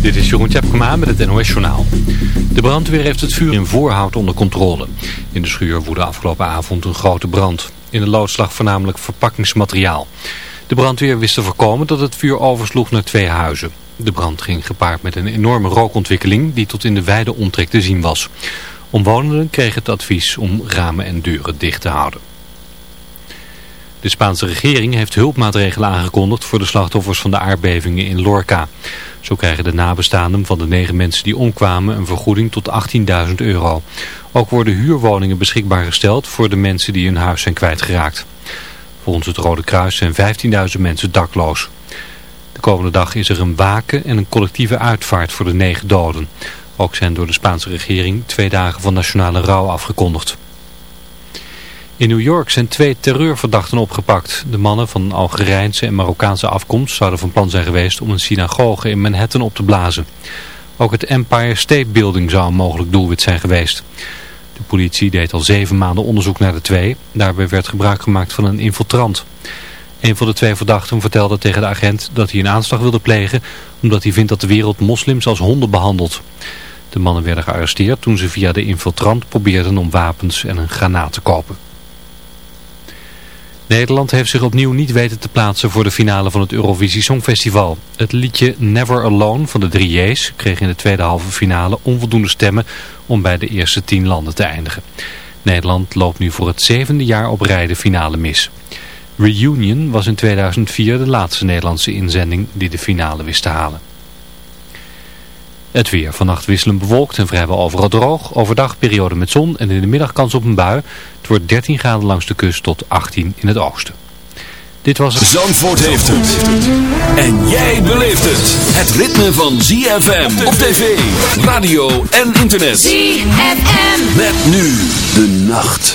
Dit is Jeroen Tjepkema met het NOS Journaal. De brandweer heeft het vuur in voorhout onder controle. In de schuur woedde afgelopen avond een grote brand. In de loods lag voornamelijk verpakkingsmateriaal. De brandweer wist te voorkomen dat het vuur oversloeg naar twee huizen. De brand ging gepaard met een enorme rookontwikkeling die tot in de wijde omtrek te zien was. Omwonenden kregen het advies om ramen en deuren dicht te houden. De Spaanse regering heeft hulpmaatregelen aangekondigd voor de slachtoffers van de aardbevingen in Lorca. Zo krijgen de nabestaanden van de negen mensen die omkwamen een vergoeding tot 18.000 euro. Ook worden huurwoningen beschikbaar gesteld voor de mensen die hun huis zijn kwijtgeraakt. Volgens het Rode Kruis zijn 15.000 mensen dakloos. De komende dag is er een waken en een collectieve uitvaart voor de negen doden. Ook zijn door de Spaanse regering twee dagen van nationale rouw afgekondigd. In New York zijn twee terreurverdachten opgepakt. De mannen van Algerijnse en Marokkaanse afkomst zouden van plan zijn geweest om een synagoge in Manhattan op te blazen. Ook het Empire State Building zou een mogelijk doelwit zijn geweest. De politie deed al zeven maanden onderzoek naar de twee. Daarbij werd gebruik gemaakt van een infiltrant. Een van de twee verdachten vertelde tegen de agent dat hij een aanslag wilde plegen... omdat hij vindt dat de wereld moslims als honden behandelt. De mannen werden gearresteerd toen ze via de infiltrant probeerden om wapens en een granaat te kopen. Nederland heeft zich opnieuw niet weten te plaatsen voor de finale van het Eurovisie Songfestival. Het liedje Never Alone van de 3J's kreeg in de tweede halve finale onvoldoende stemmen om bij de eerste tien landen te eindigen. Nederland loopt nu voor het zevende jaar op rij de finale mis. Reunion was in 2004 de laatste Nederlandse inzending die de finale wist te halen. Het weer. Vannacht wisselen bewolkt en vrijwel overal droog. Overdag periode met zon en in de middag kans op een bui. Het wordt 13 graden langs de kust tot 18 in het oosten. Dit was het... Zandvoort heeft het. En jij beleeft het. Het ritme van ZFM op tv, radio en internet. ZFM. Met nu de nacht.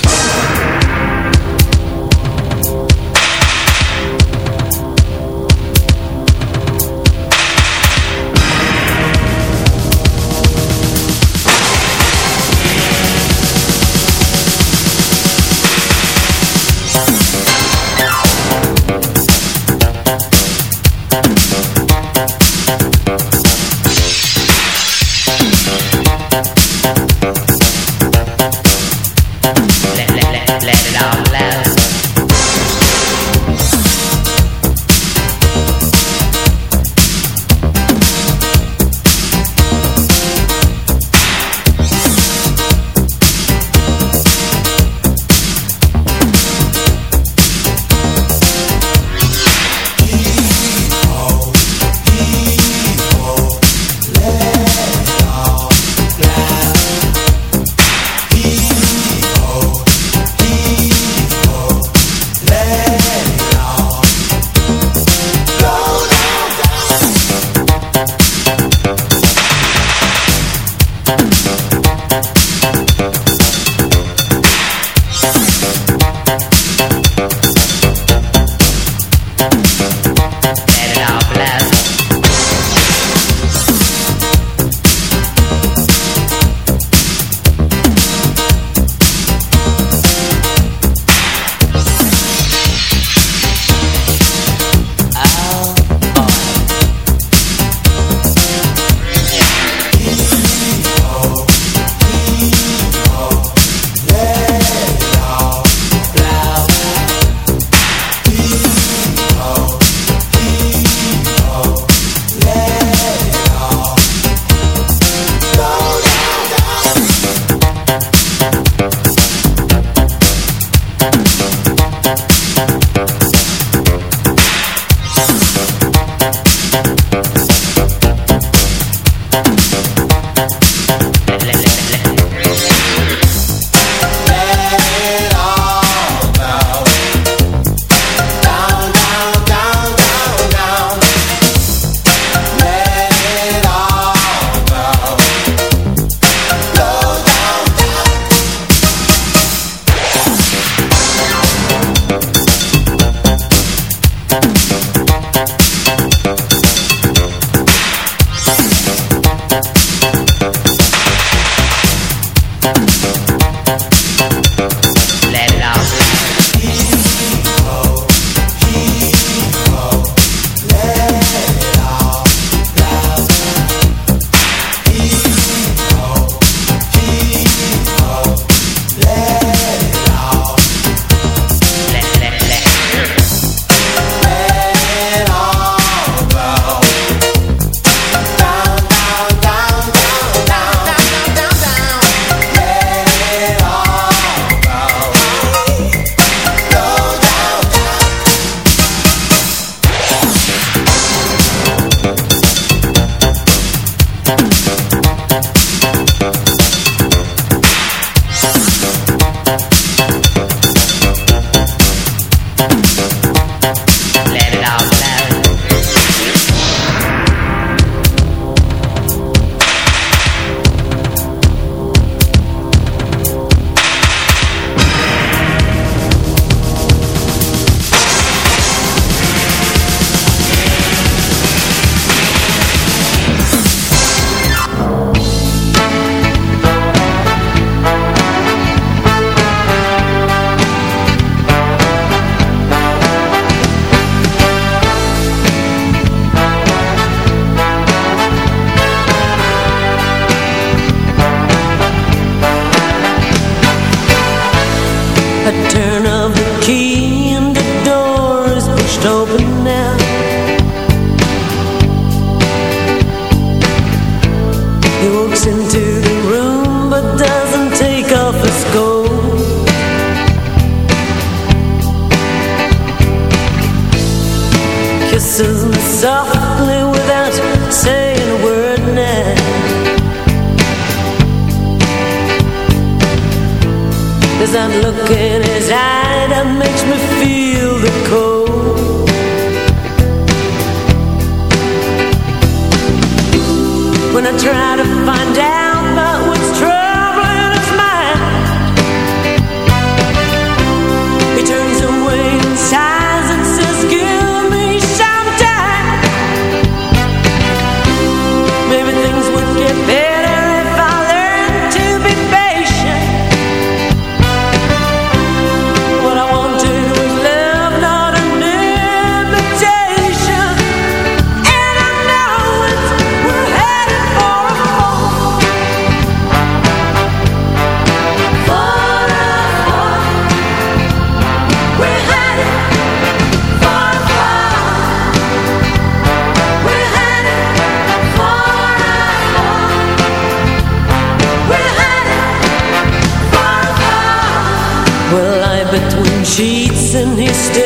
And he stares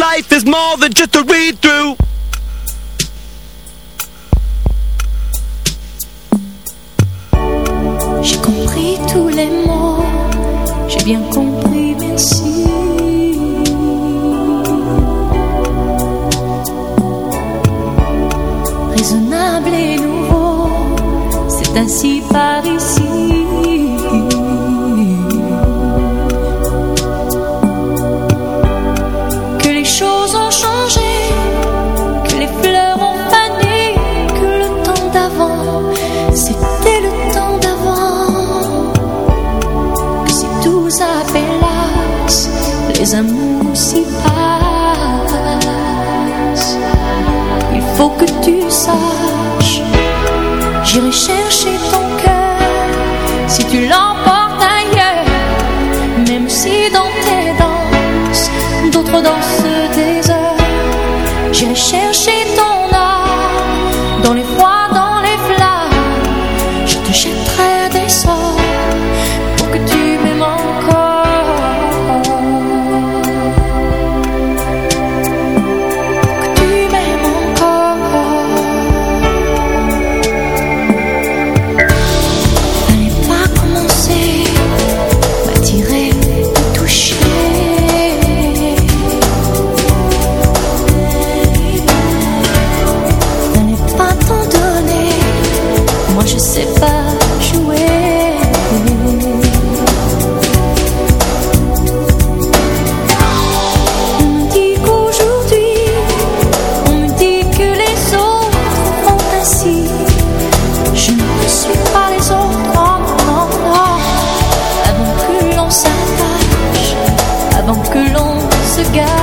life is more than just a read through. J'ai compris tous les mots, j'ai bien compris, merci. Raisonnable et nouveau, c'est ainsi par ici. les amours s'y passent. Il faut que tu saches, j'irai chercher ton cœur si tu l'emportes. sky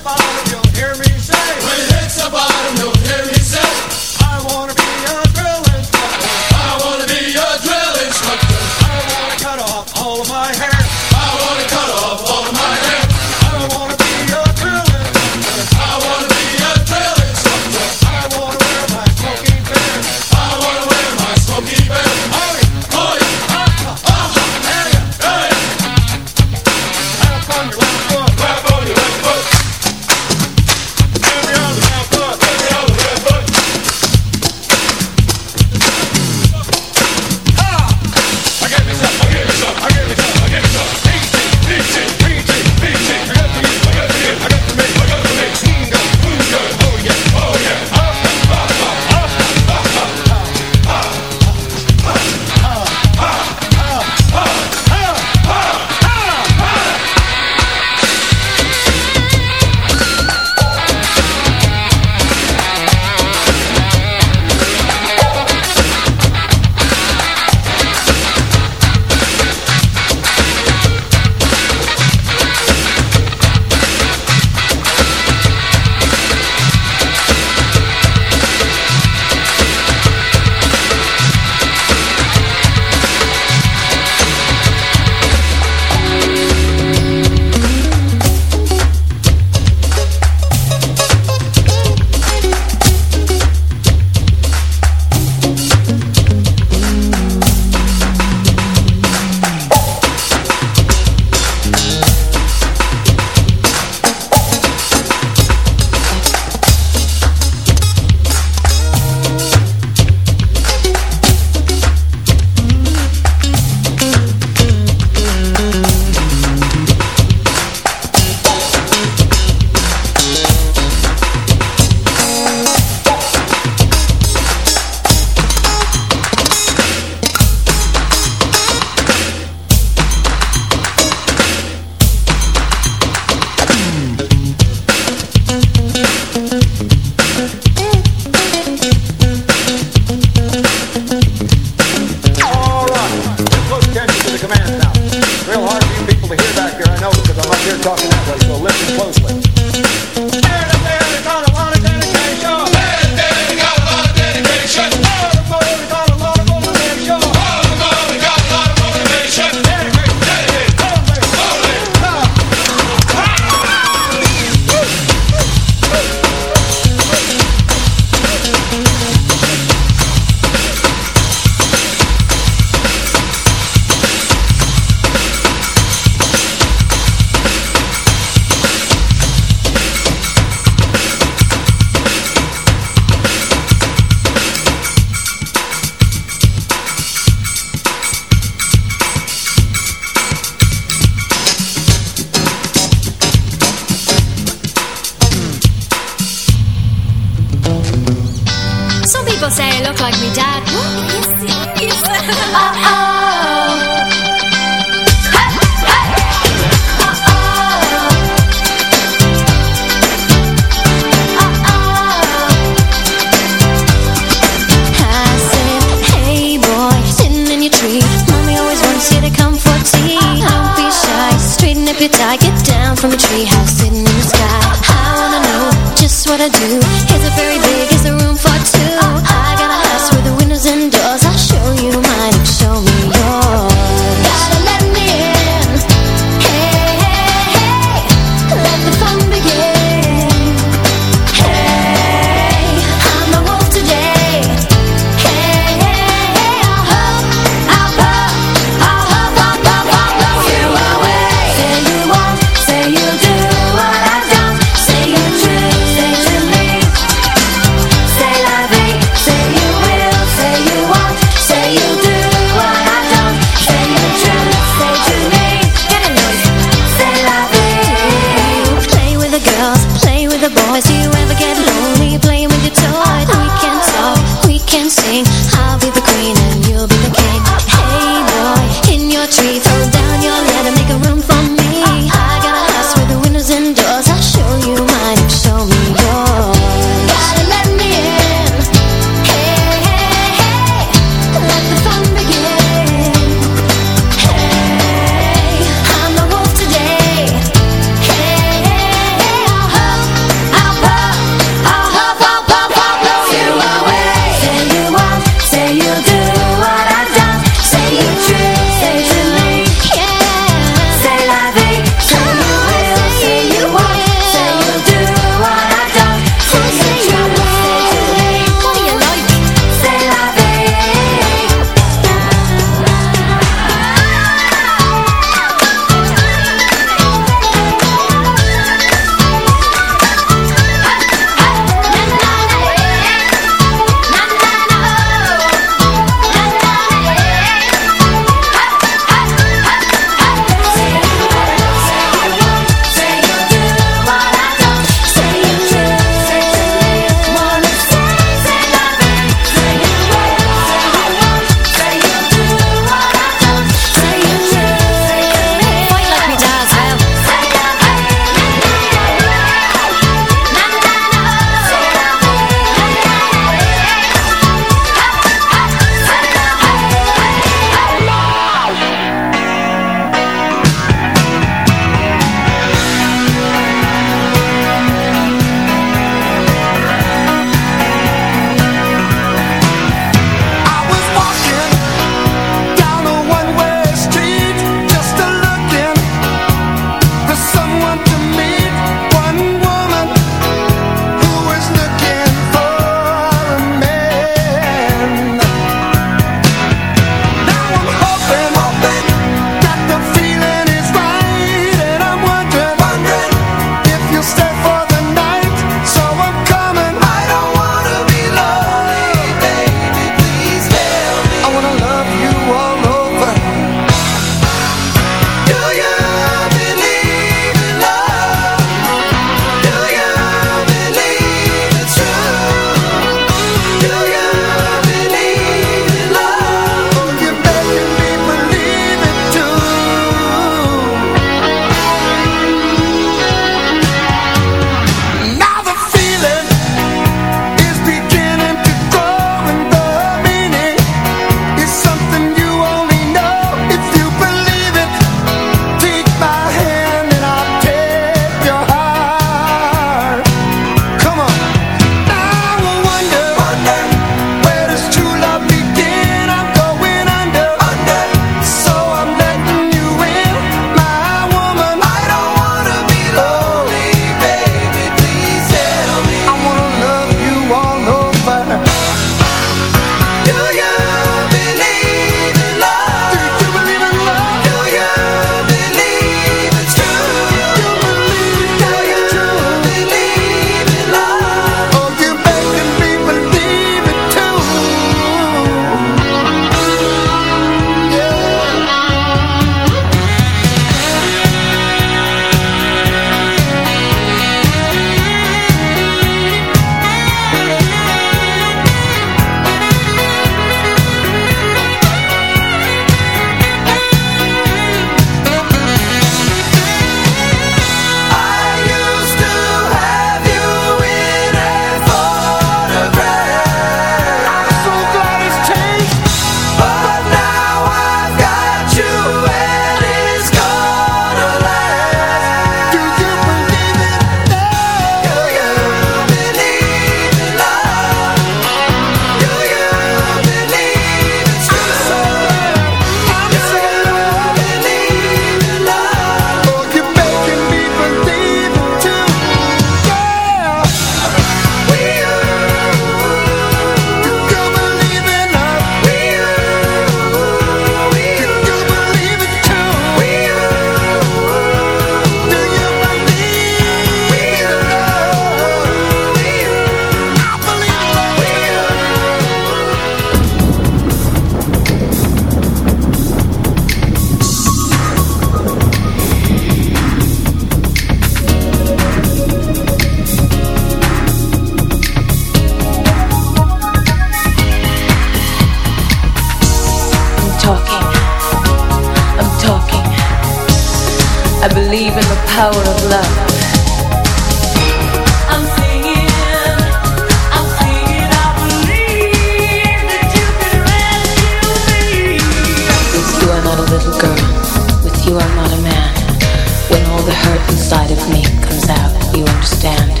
you understand.